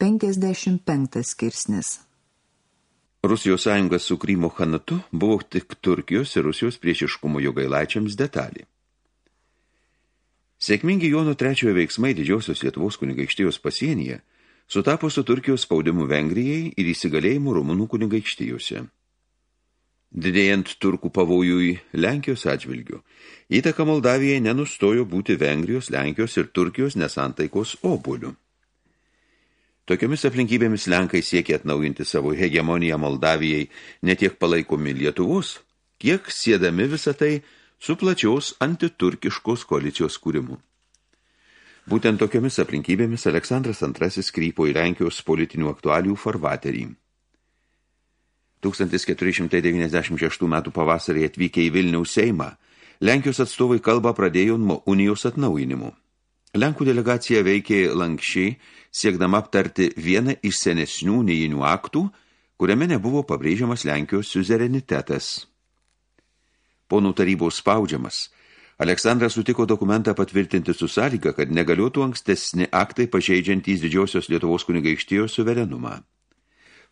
55 skirsnis Rusijos sąjunga su Krymo Hanatu buvo tik Turkijos ir Rusijos priešiškumo jogailaičiams detalė. Sėkmingi Jono trečiojo veiksmai didžiosios Lietuvos kunigaikštijos pasienyje sutapo su Turkijos spaudimu Vengrijai ir įsigalėjimu Rumunų kunigaikštijose. Didėjant turkų pavojui Lenkijos atžvilgių, įtaka Moldavijai nenustojo būti Vengrijos, Lenkijos ir Turkijos nesantaikos obulių. Tokiomis aplinkybėmis Lenkai siekia atnaujinti savo hegemoniją Moldavijai ne tiek palaikomi Lietuvos, kiek siedami visą tai su plačiaus antiturkiškos koalicijos kūrimu. Būtent tokiomis aplinkybėmis Aleksandras II krypo į Lenkijos politinių aktualijų farvaterį. 1496 metų pavasarį atvykę į Vilniaus Seimą, Lenkijos atstovai kalbą pradėjo nuo unijos atnaujinimu. Lenkų delegacija veikė lankščiai, siekdama aptarti vieną iš senesnių neįinių aktų, kuriame nebuvo pabrėžiamas Lenkijos suzerenitetas. Ponų tarybos spaudžiamas, Aleksandras sutiko dokumentą patvirtinti su sąlyga, kad negaliotų ankstesni aktai pažeidžiantys didžiosios Lietuvos kunigaikštijos suverenumą.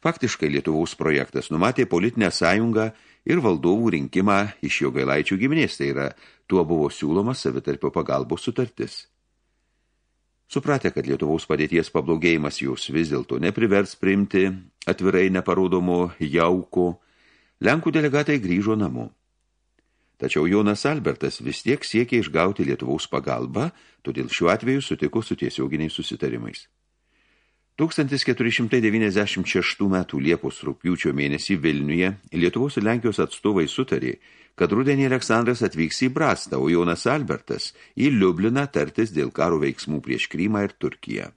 Faktiškai Lietuvos projektas numatė politinę sąjungą ir valdovų rinkimą iš jo gailaičių giminės, tai yra, tuo buvo siūloma savitarpio pagalbos sutartis. Supratę, kad Lietuvaus padėties pablogėjimas jūs vis dėlto neprivers priimti atvirai neparodomo jauko, Lenkų delegatai grįžo namo. Tačiau Jonas Albertas vis tiek siekė išgauti Lietuvaus pagalbą, todėl šiuo atveju sutiko su tiesioginiais susitarimais. 1496 metų Liepos rūpjūčio mėnesį Vilniuje Lietuvos ir Lenkijos atstovai sutarė, kad rudenį Aleksandras atvyks į Brastą, o Jonas Albertas į Liubliną tartis dėl karo veiksmų prieš Krymą ir Turkiją.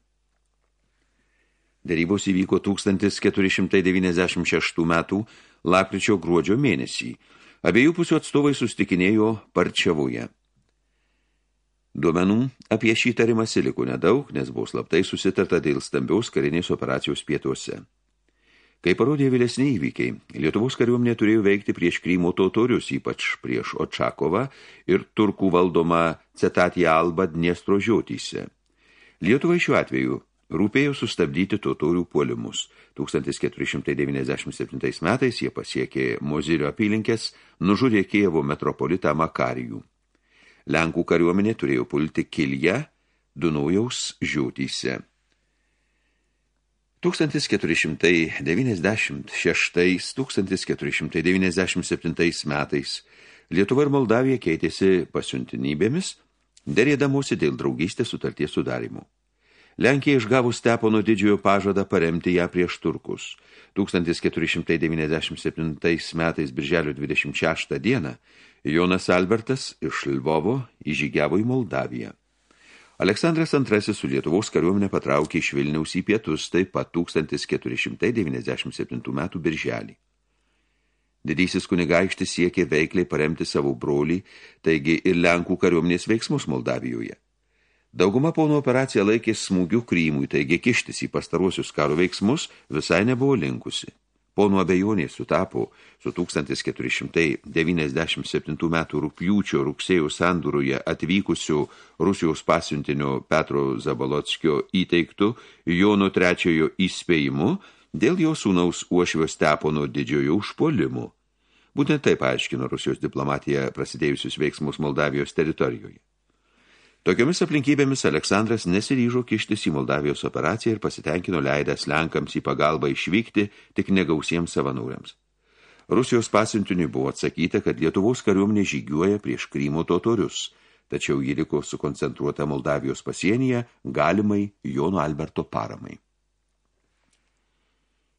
Darybos įvyko 1496 metų lapkričio gruodžio mėnesį. Abiejų pusių atstovai sustikinėjo Parčiavoje. Duomenų apie šį tarimą siliko nedaug, nes buvo slaptai susitarta dėl stambiaus karinės operacijos pietuose. Kai parodė vėlesni įvykiai, Lietuvos kariuomenė turėjo veikti prieš Krymo totorius, ypač prieš Očakovą ir turkų valdomą Cetatį Alba Dniestro žiotyse. Lietuvai šiuo atveju rūpėjo sustabdyti totorių puolimus. 1497 metais jie pasiekė Mozirio apylinkės, nužudė Kievo metropolitą Makarijų. Lenkų kariuomenė turėjo pulti Kilje, Dunaujaus žiotyse. 1496-1497 metais Lietuva ir Moldavija keitėsi pasiuntinybėmis, dėrėdamosi dėl draugystės sutarties sudarimų. Lenkija išgavus Stepono didžiojo pažadą paremti ją prieš turkus. 1497 metais birželio 26 dieną Jonas Albertas iš Lvovo įžygiavo į Moldaviją. Aleksandras II su Lietuvos kariuomenė patraukė iš Vilniaus į pietus taip pat 1497 metų birželį. Didysis kunigaikštis siekė veikliai paremti savo brolį, taigi ir Lenkų kariuomenės veiksmus Moldavijoje. Dauguma pono operaciją laikė smūgių krymui, taigi kištis į pastaruosius karo veiksmus visai nebuvo linkusi. Pono abejonės sutapo su 1497 metų rūpjūčio rugsėjo sandūroje atvykusiu Rusijos pasiuntinio Petro Zabalotskio įteiktų Jono trečiojo įspėjimu dėl jo sūnaus uošvio Stepono didžiojo užpuolimu. Būtent taip aiškino Rusijos diplomatija prasidėjusius veiksmus Moldavijos teritorijoje. Tokiomis aplinkybėmis Aleksandras nesiryžo kištis į Moldavijos operaciją ir pasitenkino leidęs Lenkams į pagalbą išvykti tik negausiems savanūriams. Rusijos pasiuntiniui buvo atsakyta, kad Lietuvos kariuomenė žygiuoja prieš Krymo totorius, tačiau jį liko sukoncentruota Moldavijos pasienyje galimai Jono Alberto paramai.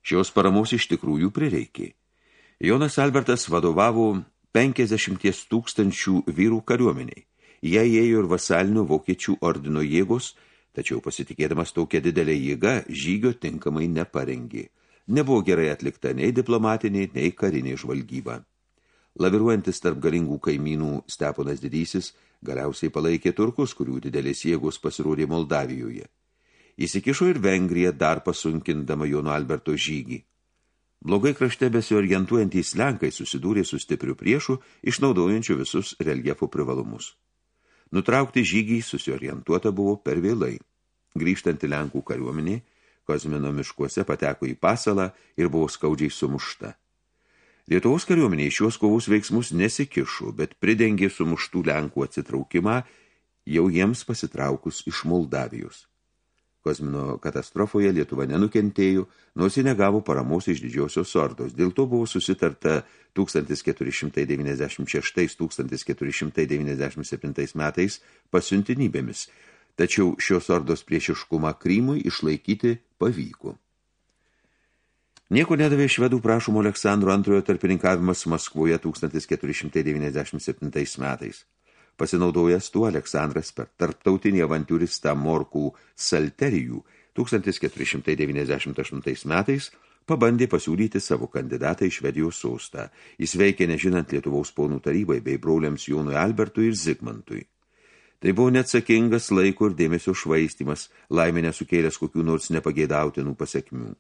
Šios paramos iš tikrųjų prireikė. Jonas Albertas vadovavo 50 tūkstančių vyrų kariuomeniai Jie ėjo ir vasalinių vokiečių ordino jėgos, tačiau pasitikėdamas tokia didelė jėga žygio tinkamai neparengė. Nebuvo gerai atlikta nei diplomatinė, nei karinė žvalgyba. Laviruojantis tarp galingų kaimynų Steponas Didysis galiausiai palaikė turkus, kurių didelės jėgos pasirodė Moldavijoje. Įsikišo ir Vengrija dar pasunkindama Jono Alberto žygį. Blogai krašte besiorientuojantys Lenkai susidūrė su stipriu priešu, išnaudojančiu visus reljefo privalumus. Nutraukti žygį susiorientuota buvo per vėlai. Grįžtanti Lenkų kariuomenė, Kozmino miškuose pateko į pasalą ir buvo skaudžiai sumušta. Lietuvos kariuomenė iš šios kovos veiksmus nesikišo, bet pridengė sumuštų Lenkų atsitraukimą jau jiems pasitraukus iš Moldavijos. Kozmino katastrofoje Lietuva nenukentėjo, nors ji negavo paramos iš didžiosios sordos. Dėl to buvo susitarta 1496-1497 metais pasiuntinybėmis, tačiau šios sordos priešiškumą Krymui išlaikyti pavyko. Nieko nedavė švedų prašomo Aleksandro antrojo tarpininkavimas Maskvoje 1497 metais. Pasinaudojęs tuo Aleksandras per tarptautinį avantūristą Morkų Salterijų 1498 metais pabandė pasiūlyti savo kandidatą į Švedijos sostą. Jis veikė nežinant Lietuvaus ponų tarybai bei broliams Jonui Albertui ir Zigmantui. Tai buvo neatsakingas laiko ir dėmesio švaistimas, laimė nesukėlęs kokių nors nepageidautinų pasiekmių.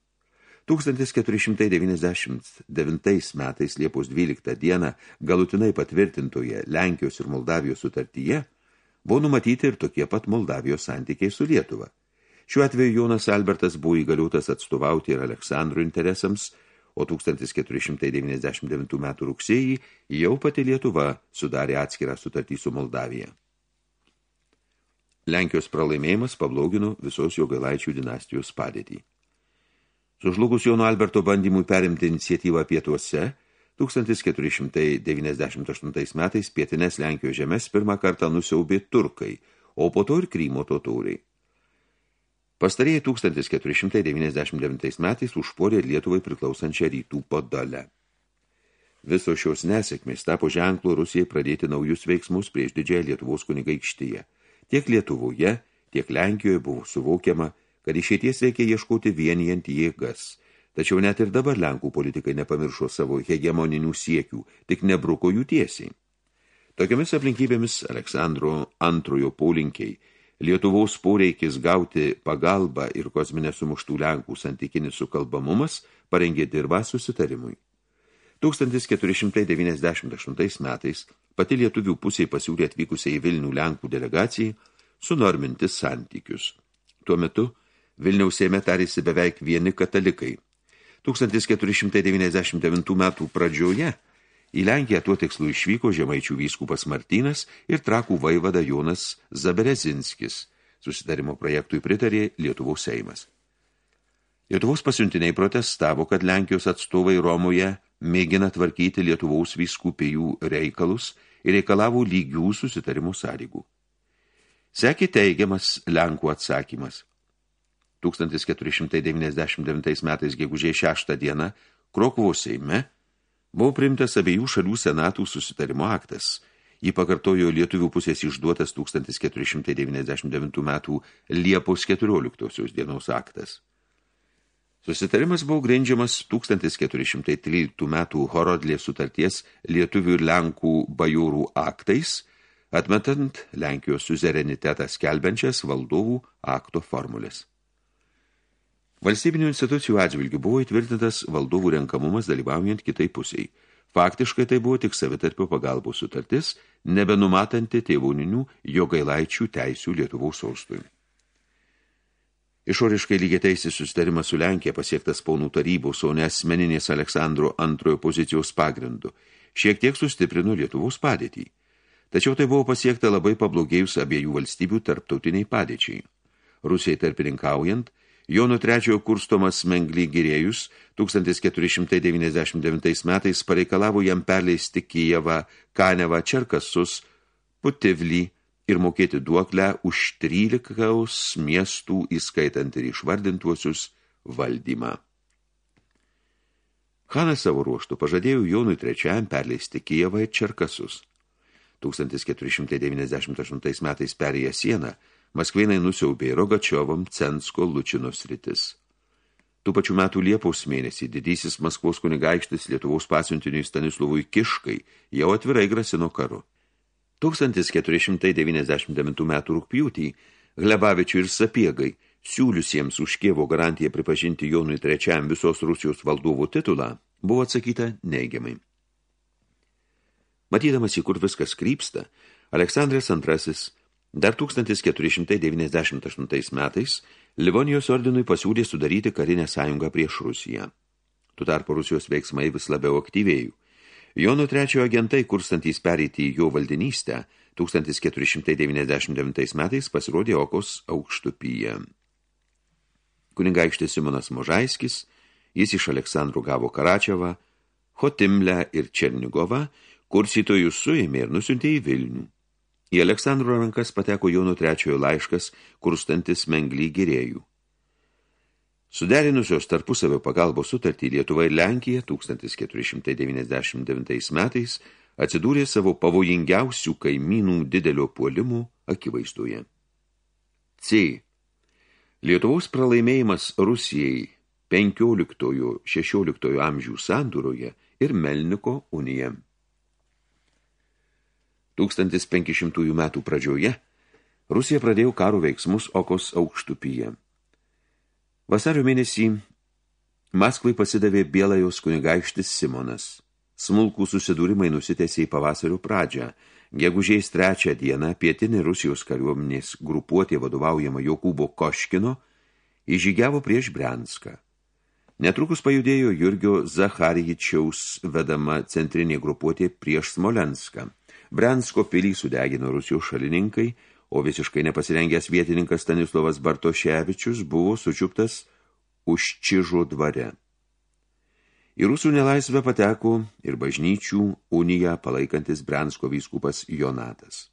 1499 metais Liepos 12 dieną galutinai patvirtintoje Lenkijos ir Moldavijos sutartyje buvo numatyti ir tokie pat Moldavijos santykiai su Lietuva. Šiuo atveju Jonas Albertas buvo įgaliuotas atstovauti ir Aleksandro interesams, o 1499 metų rugsėjį jau pati Lietuva sudarė atskirą sutartį su Moldavija. Lenkijos pralaimėjimas pablogino visos jogailaičių dinastijos padėtį. Sužlugus Jono Alberto bandymui perimti iniciatyvą pietuose, 1498 metais pietinės Lenkijos žemės pirmą kartą nusiaubė turkai, o po to ir Krymo totoriai. Pastarėjai 1499 metais užpuolė Lietuvai priklausančią rytų podolę. Visos šios nesėkmės tapo ženklu Rusijai pradėti naujus veiksmus prieš didžiąją Lietuvos kunigaikštyje. Tiek Lietuvoje, tiek Lenkijoje buvo suvokiama, kad išeities reikia ieškoti vienijant jėgas. Tačiau net ir dabar Lenkų politikai nepamiršo savo hegemoninių siekių, tik nebruko jų tiesiai. Tokiamis aplinkybėmis Aleksandro antrojo polinkiai, Lietuvos poreikis gauti pagalbą ir kosminę sumuštų Lenkų santykinis sukalbamumas parengė dirbą susitarimui. 1498 metais pati lietuvių pusiai pasiūlė atvykusiai į Vilnių Lenkų delegacijai sunorminti santykius. Tuo metu Vilniaus Seime tarėsi beveik vieni katalikai. 1499 metų pradžioje į Lenkiją tuo tikslu išvyko žemaičių vyskupas Martynas ir trakų vaivada Jonas Zaberezinskis. Susitarimo projektui pritarė Lietuvos Seimas. Lietuvos pasiuntiniai protestavo, kad Lenkijos atstovai Romoje mėgina tvarkyti Lietuvos vyskupijų reikalus ir reikalavo lygių susitarimų sąlygų. Sekė teigiamas Lenkų atsakymas – 1499 metais gegužė 6 dieną Krokuvos Seime buvo priimtas abiejų šalių senatų susitarimo aktas. Jį pakartojo lietuvių pusės išduotas 1499 metų Liepos 14 dienos aktas. Susitarimas buvo grindžiamas 1413 metų Horodlės sutarties lietuvių ir Lenkų bajorų aktais, atmetant Lenkijos suzerenitetą skelbiančias valdovų akto formulės. Valstybinių institucijų atžvilgių buvo įtvirtintas valdovų renkamumas dalyvaujant kitai pusiai. Faktiškai tai buvo tik savitarpio pagalbos sutartis, nebenumatanti tėvūninių jo gailaičių teisių Lietuvos sostui. Išoriškai lygiai teisės susitarimas su Lenkija pasiektas paunų tarybos, o ne asmeninės Aleksandro antrojo pozicijos pagrindu, šiek tiek sustiprino Lietuvos padėtį. Tačiau tai buvo pasiekta labai pablogėjus abiejų valstybių tarptautiniai padėčiai. Rusijai tarpininkaujant, Jono trečiojo kurstomas Mengly Girėjus 1499 metais pareikalavo jam perleisti Kijevą, Kanevą, Čerkasus, Putivlį ir mokėti duoklę už 13 miestų, įskaitant ir išvardintuosius, valdymą. Hanas savo ruoštų pažadėjo Jonui trečiajam perleisti Kijevą ir Čerkasus. 1498 metais perėję sieną, Maskvėnai nusiaubė Rogačiovam, Censko, Lučino sritis. Tų pačių metų Liepos mėnesį didysis Maskvos kunigaikštis Lietuvos pasiuntiniui Stanislovui Kiškai jau atvirai grasino karu. 1499 metų rūpjūtį Glebavičių ir Sapiegai, siūliusiems už Kievo garantiją pripažinti Jonui trečiam visos Rusijos valdovų titulą, buvo atsakyta neigiamai. Matydamas, į kur viskas krypsta, Aleksandras II Dar 1498 metais Livonijos ordinui pasiūlė sudaryti karinę sąjungą prieš Rusiją. Tu tarpo Rusijos veiksmai vis labiau aktyvėjų. Jono trečiojo agentai, kurstantys pereiti į jo valdinystę, 1499 metais pasirodė Okos aukštupyje. Kunigaikštis Simonas Možaiskis, jis iš Aleksandrų gavo Karačiavą, Hotimlę ir Černigovą, kursytojus suėmė ir nusiuntė į Vilnių. Į Aleksandro rankas pateko Jono trečiojo laiškas, kurstantis menglį gyrėjų. Suderinusios tarpusavio pagalbos sutartį Lietuva ir Lenkija 1499 metais atsidūrė savo pavojingiausių kaimynų didelio puolimų akivaizdoje. C. Lietuvos pralaimėjimas Rusijai 15-16 amžių sandūroje ir Melniko unija. 1500 metų pradžioje Rusija pradėjo karo veiksmus Okos aukštupyje. Vasario mėnesį Maskvai pasidavė Bielajos kunigaikštis Simonas. Smulkų susidūrimai nusitėsė į pavasario pradžią. Gegužės trečią dieną pietinė Rusijos kariuomenės grupuotė vadovaujama Jokūbo Koškino įžygiavo prieš Brenską. Netrukus pajudėjo Jurgio Zacharijičiaus vedama centrinė grupuotė prieš Smolenską. Brensko pilį sudegino Rusijos šalininkai, o visiškai nepasirengęs vietininkas Stanislovas Bartoševičius buvo sučiuptas už Čižo dvare. Į rusų nelaisvę pateko ir bažnyčių uniją palaikantis Brensko vyskupas Jonatas.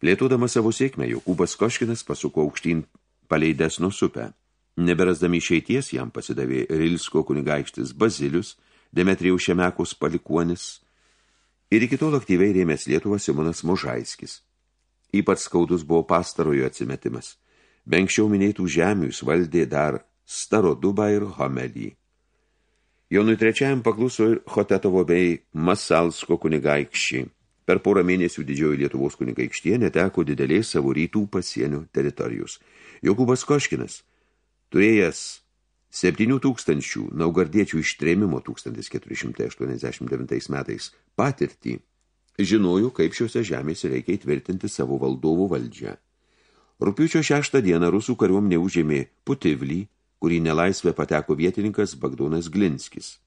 Plėtodamas savo sėkmę, Jokūbas Koškinas pasuko aukštyn palei Desno supę. Neberasdami išeities jam pasidavė Rilsko kunigaikštis Bazilius, Demetrijaus Šemekos palikuonis, ir iki tol aktyviai rėmės Lietuvą Simonas Možaiskis. Ypač skaudus buvo pastarojo atsimetimas. Be anksčiau minėtų žemių jis valdė dar Starodubą ir Homelį. Jonui trečiajam pakluso ir Hotetovo bei Masalsko kunigaikščiai. Per porą mėnesių didžioji Lietuvos kunigaikštie neteko didelės savo rytų pasienio teritorijos. Jokūbas Koškinas, turėjęs 7 tūkstančių naugardiečių ištrėmimo 1489 metais patirtį, žinojo, kaip šiuose žemėse reikia įtvirtinti savo valdovų valdžią. Rūpiučio 6 dieną rusų kariuomenė užėmė Putivlį, kurį nelaisvę pateko vietininkas Bagdonas Glinskis.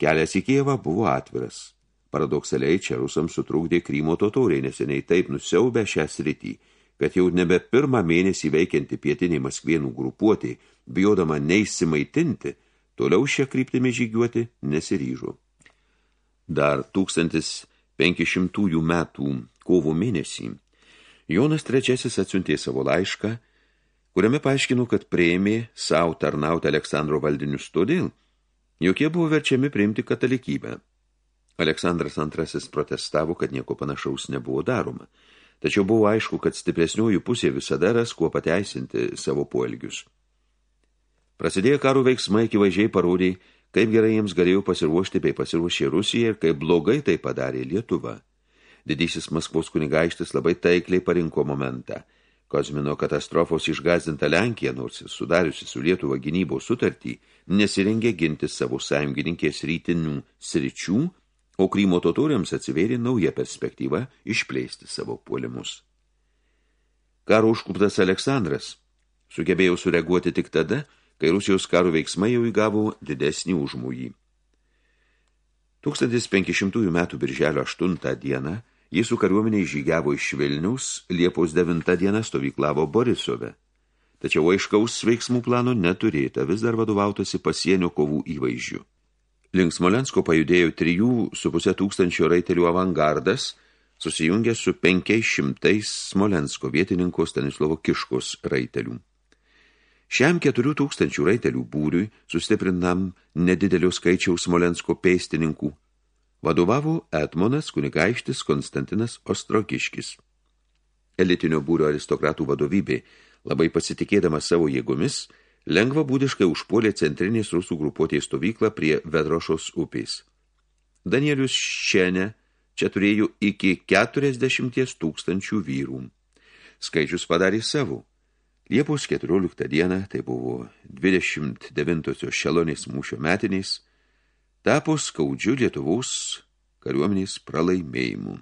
Kelias į Kievą buvo atviras. Paradoksaliai čia rusams sutrūkdė Krymo totoriai, neseniai taip nusiaubę šią sritį, kad jau nebe pirmą mėnesį veikianti pietiniai Maskvienų grupuotė bijodama neįsimaitinti, toliau šią kryptimį žygiuoti nesiryžo. Dar 1500 metų kovo mėnesį Jonas III atsiuntė savo laišką, kuriame paaiškino, kad prieimė savo tarnauti Aleksandro valdinius todėl, jog jie buvo verčiami priimti katalikybę. Aleksandras II protestavo, kad nieko panašaus nebuvo daroma, tačiau buvo aišku, kad stipresniųjų pusė visada ras kuo pateisinti savo poelgius. Prasidėję karo veiksmai akivaizdžiai parodė, kaip gerai jiems galėjo pasiruošti bei pasiruošė Rusija ir kaip blogai tai padarė Lietuva. Didysis Maskvos kunigaikštis labai taikliai parinko momentą. Kozmino katastrofos išgazinta Lenkija, nors sudariusi su Lietuva gynybos sutartį, nesirengė ginti savo sąjungininkės rytinių sričių, o Krymo totoriams atsivėrė nauja perspektyva išplėsti savo puolimus. Karo užkuptas Aleksandras sugebėjo sureaguoti tik tada, kai Rusijos karo veiksmai jau įgavo didesnį užmūjį. 1500 metų birželio 8 dieną jis su kariuomeniai žygiavo iš Vilniaus, Liepos 9 dieną stovyklavo Borisove. Tačiau aiškaus veiksmų plano neturėta, vis dar vadovautasi pasienio kovų įvaizdžių. Link Smolensko pajudėjo 3,5 tūkstančio raitelių avangardas, susijungęs su 500 Smolensko vietininko Stanislovo Kiškos raitelių. Šiam keturių tūkstančių raitelių būriui, sustiprinam nedidelio skaičiaus Smolensko pėstininkų, vadovavo Etmonas kunigaištis Konstantinas Ostrogiškis. Elitinio būrio aristokratų vadovybė, labai pasitikėdama savo jėgomis, lengva būdiškai užpuolė centrinės rusų grupuotės stovyklą prie Vedrošos upės. Danielius Šenė čia turėjo iki 40 tūkstančių vyrų. Skaičius padarė savo. Liepos 14 dieną, tai buvo 29-osios šelonės mūšio metiniais, tapo skaudžiu Lietuvos kariuomenės pralaimėjimu.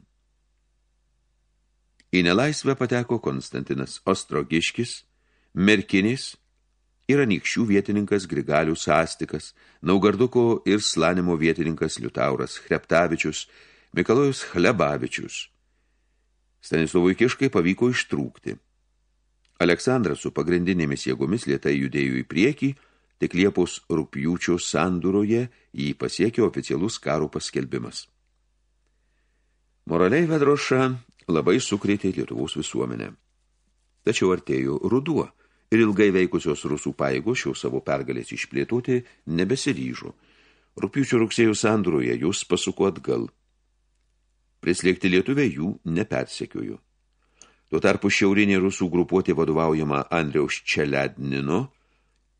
Į nelaisvę pateko Konstantinas Ostrogiškis, Merkinis ir anikščių vietininkas Grigalius Astikas, Naugarduko ir Slanimo vietininkas Liutauras Hreptavičius, Mikalojus Hlebavičius. Stanislovui Kiškai pavyko ištrūkti. Aleksandras su pagrindinėmis jėgomis lietai judėjo į priekį, tik Liepos rūpjūčio sanduroje jį pasiekė oficialus karo paskelbimas. Moraliai Vedroša labai sukrėtė Lietuvos visuomenę. Tačiau artėjo ruduo ir ilgai veikusios rusų paėgos šios savo pergalės išplėtoti nebesiryžo. Rūpiučio rugsėjo sandroje jūs pasuko atgal. Prislėgti lietuvė jų nepersekiojo. Tuo tarpu šiaurinė rusų grupuotė vadovaujama Andriaus Čelednino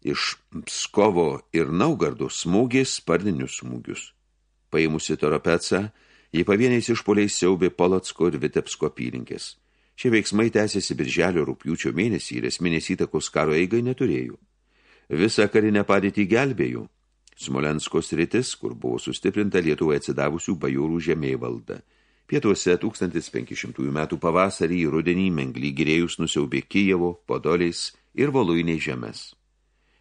iš Pskovo ir Naugardo smūgė sparninius smūgius. Paimusi Toropecą, Jį pavieniais išpoliais siaubė Polotsko ir Vitebsko apylinkės. Šie veiksmai tęsėsi birželio rūpjūčio mėnesį ir esminės įtakos karo eigai neturėjo. Visą karinę padėtį gelbėjo. Smolensko sritis, kur buvo sustiprinta Lietuvai atsidavusių bajorų žemėj valda. Pietuose 1500 metų pavasarį į rudenį menglį gyrėjus nusiaubė Kijevo, Podoliais ir Voluiniai žemės.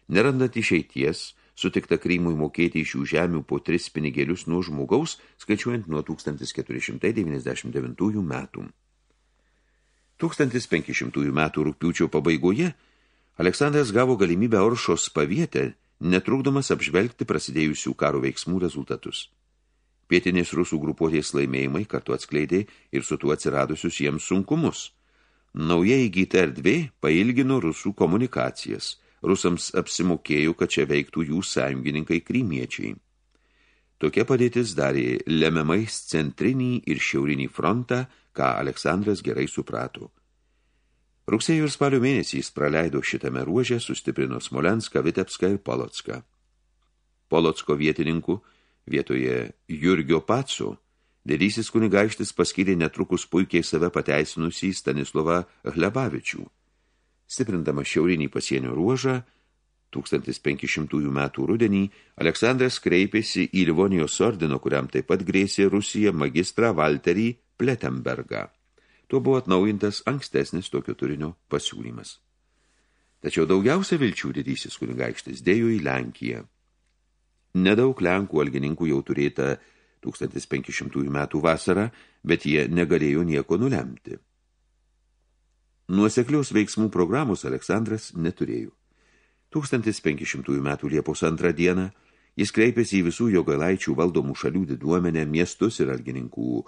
Nerandant išeities, sutikta Krymui mokėti iš šių žemių po tris pinigėlius nuo žmogaus, skaičiuojant nuo 1499 metų. 1500 metų rūpiučio pabaigoje Aleksandras gavo galimybę Oršos pavietę, netrukdomas apžvelgti prasidėjusių karo veiksmų rezultatus. Pietinės rusų grupuotės laimėjimai kartu atskleidė ir su tuo atsiradusius jiems sunkumus. Nauja įgyta erdvė pailgino rusų komunikacijas – rusams apsimokėjo, kad čia veiktų jų sąjungininkai krymiečiai. Tokia padėtis darė lemiamais centrinį ir šiaurinį frontą, ką Aleksandras gerai suprato. Rugsėjo ir spalio mėnesiais praleido šitame ruože, sustiprino Smolenską, Vitebską ir Polotską. Polotsko vietininkų vietoje Jurgio Patso didysis kunigaištis paskyrė netrukus puikiai save pateisinusį Stanislovą Hlebavičių – Stiprindama šiaurinį pasienio ruožą, 1500 metų rudenį Aleksandras kreipėsi į Livonijos ordino, kuriam taip pat grėsė Rusija magistrą Valterį Pletembergą. Tuo buvo atnaujintas ankstesnis tokio turinio pasiūlymas. Tačiau daugiausia vilčių didysis kunigaikštis dėjo į Lenkiją. Nedaug Lenkų algininkų jau turėta 1500 metų vasarą, bet jie negalėjo nieko nulemti. Nuosekliaus veiksmų programos Aleksandras neturėjo. 1500 metų Liepos antrą dieną jis kreipėsi į visų jogalaičių valdomų šalių diduomenę, miestus ir algininkų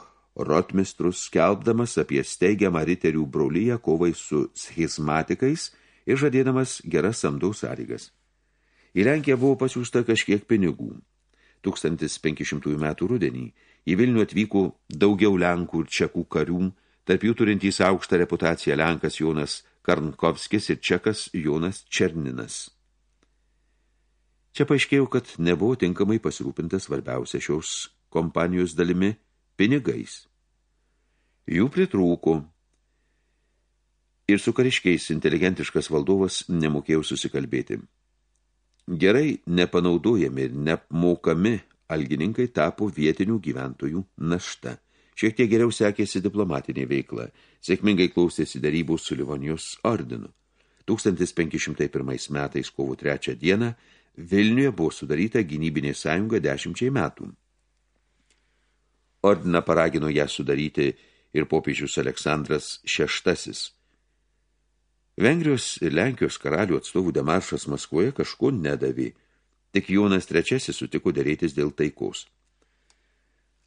rotmistrus, skelbdamas apie steigiamą riterių braulyje kovai su schizmatikais ir žadėdamas geras samdaus sąlygas. Į Lenkiją buvo pasiūsta kažkiek pinigų. 1500 metų rudenį į Vilnių atvyko daugiau Lenkų ir Čekų karių, tarp jų turintys aukštą reputaciją Lenkas Jonas Karnkovskis ir Čekas Jonas Černinas. Čia paaiškėjo, kad nebuvo tinkamai pasirūpintas svarbiausia šios kompanijos dalimi pinigais. Jų pritrūko. Ir su kariškiais inteligentiškas valdovas nemokėjo susikalbėti. Gerai nepanaudojami ir neapmokami algininkai tapo vietinių gyventojų našta – Šiek tiek geriau sekėsi diplomatinė veikla, sėkmingai klausėsi darybų su Livonijos ordinu. 1501 metais kovo 3 dieną Vilniuje buvo sudaryta gynybinė sąjunga dešimčiai metų. Ordiną paragino ją sudaryti ir popiežius Aleksandras VI. Vengrijos ir Lenkijos karalių atstovų demaršas Maskvoje kažko nedavė, tik Jonas III sutiko dėrėtis dėl taikos.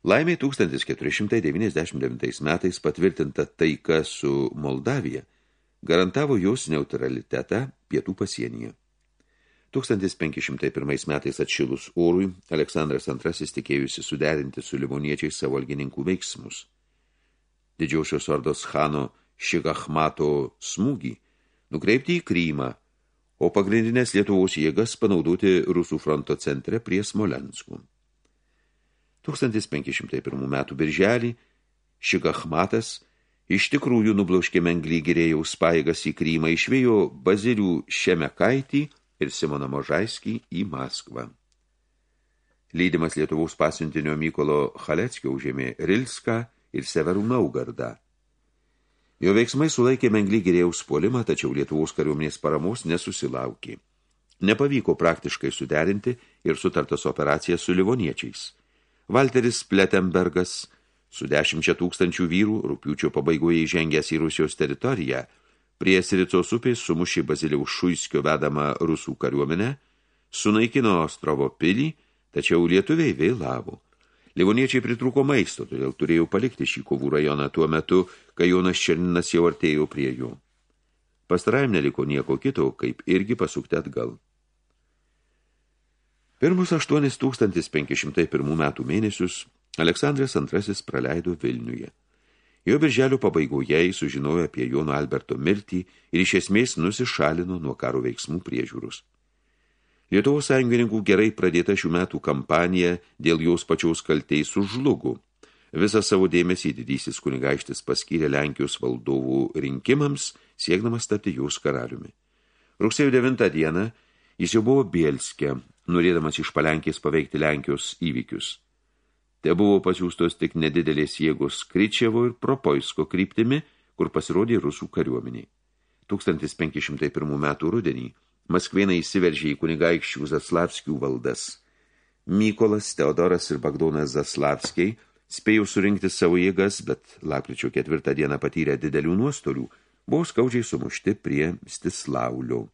Laimė 1499 metais patvirtinta taika su Moldavija garantavo jos neutralitetą pietų pasienyje. 1501 metais atšilus orui, Aleksandras II tikėjusi suderinti su livoniečiais savo algininkų veiksmus. Didžiausios ordos Hano Šigachmato smūgį nukreipti į Krymą, o pagrindinės Lietuvos jėgas panaudoti Rusų fronto centre prie Smolenskų. 1501 metų birželį Šigachmatas iš tikrųjų nublauškė menglį gerėjaus paėgas į Krymą, išvėjo Bazilių Šemekaitį ir Simoną Možaiskį į Maskvą. Lydimas Lietuvos pasiuntinio Mykolo Chaleckio užėmė Rilską ir Severų Naugardą. Jo veiksmai sulaikė menglį gerėjaus puolimą, tačiau Lietuvos kariuomenės paramos nesusilaukė. nepavyko praktiškai suderinti ir sutartas operacija su livoniečiais. Valteris Pletenbergas su dešimčia tūkstančių vyrų rūpiučio pabaigoje įžengęs į Rusijos teritoriją, prie Siricos upės sumušė Baziliaus Šuiskio vedamą rusų kariuomenę, sunaikino Ostrovo pilį, tačiau lietuviai vėlavo. Livoniečiai pritruko maisto, todėl turėjo palikti šį kovų rajoną tuo metu, kai Jonas Černinas jau artėjo prie jų. Pastarajam neliko nieko kito, kaip irgi pasukti atgal. Pirmus 8501 metų mėnesius Aleksandras II praleido Vilniuje. Jo birželio pabaigoje jis sužinojo apie Jono Alberto mirtį ir iš esmės nusišalino nuo karo veiksmų priežiūros. Lietuvos sąjungininkų gerai pradėta šių metų kampanija dėl jos pačiaus kaltei sužlugų. Visą savo dėmesį didysis kunigaištis paskyrė Lenkijos valdovų rinkimams, siekdamas tapti jos karaliumi. Rugsėjo 9 dieną jis jau buvo Bielskė, norėdamas iš palenkės paveikti Lenkijos įvykius. Te buvo pasiūstos tik nedidelės jėgos Kryčevo ir Propoisko kryptimi, kur pasirodė rusų kariuomeniai. 1501 metų rudenį Maskvėnai įsiveržė į kunigaikščių Zaslavskių valdas. Mykolas, Teodoras ir Bagdonas Zaslavskiai spėjo surinkti savo jėgas, bet lapkričio ketvirtą dieną patyrė didelių nuostolių, buvo skaudžiai sumušti prie Stislaulio.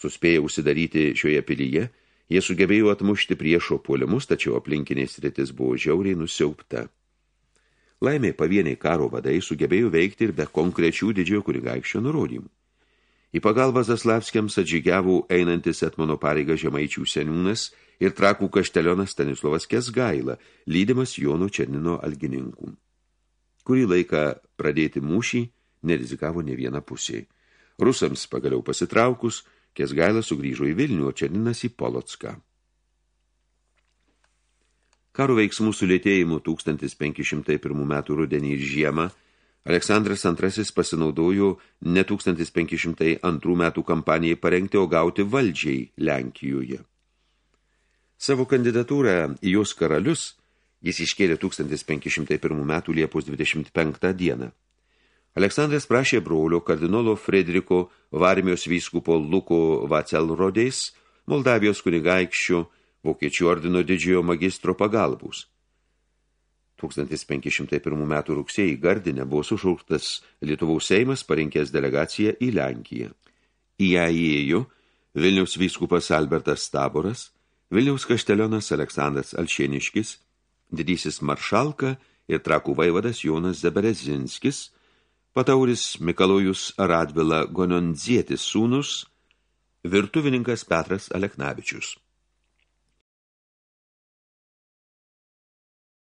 Suspėję užsidaryti šioje pilyje, jie sugebėjo atmušti priešo puolimus, tačiau aplinkinės rytis buvo žiauriai nusiaupta. Laimė pavieniai karo vadai sugebėjo veikti ir be konkrečių didžiojo kunigaikščio nurodymų. Į pagalbą Zaslavskiams atžygiavo einantis Etmono pareigą žemaičių seniūnas ir trakų kaštelionas Stanislovas Kesgaila, lydimas Jono Černino algininkų. Kurį laiką pradėti mūšį nerizikavo ne viena pusė. Rusams pagaliau pasitraukus, Kesgaila sugrįžo į Vilnių, o Černinas į Polotską. Karo veiksmų sulėtėjimų 1501 metų rudenį ir žiemą – Aleksandras II pasinaudojo ne 1502 metų kampanijai parengti, o gauti valdžiai Lenkijoje. Savo kandidatūrą į jos karalius jis iškėlė 1501 metų Liepos 25 dieną. Aleksandras prašė brolio kardinolo Frederiko Varmijos vyskupo Luko Vacelrodės, Moldavijos kunigaikščių, Vokiečių ordino didžiojo magistro pagalbus. 1501 metų rugsėjai Gardinė buvo sušauktas Lietuvaus Seimas parinkęs delegaciją į Lenkiją. Į ją įėjo Vilniaus vyskupas Albertas Taboras, Vilniaus kaštelionas Aleksandras Alšėniškis, didysis maršalka ir trakų vaivadas Jonas Zeberezinskis, patauris Mikalojus Radvila Gonondzietis sūnus, virtuvininkas Petras Aleknavičius.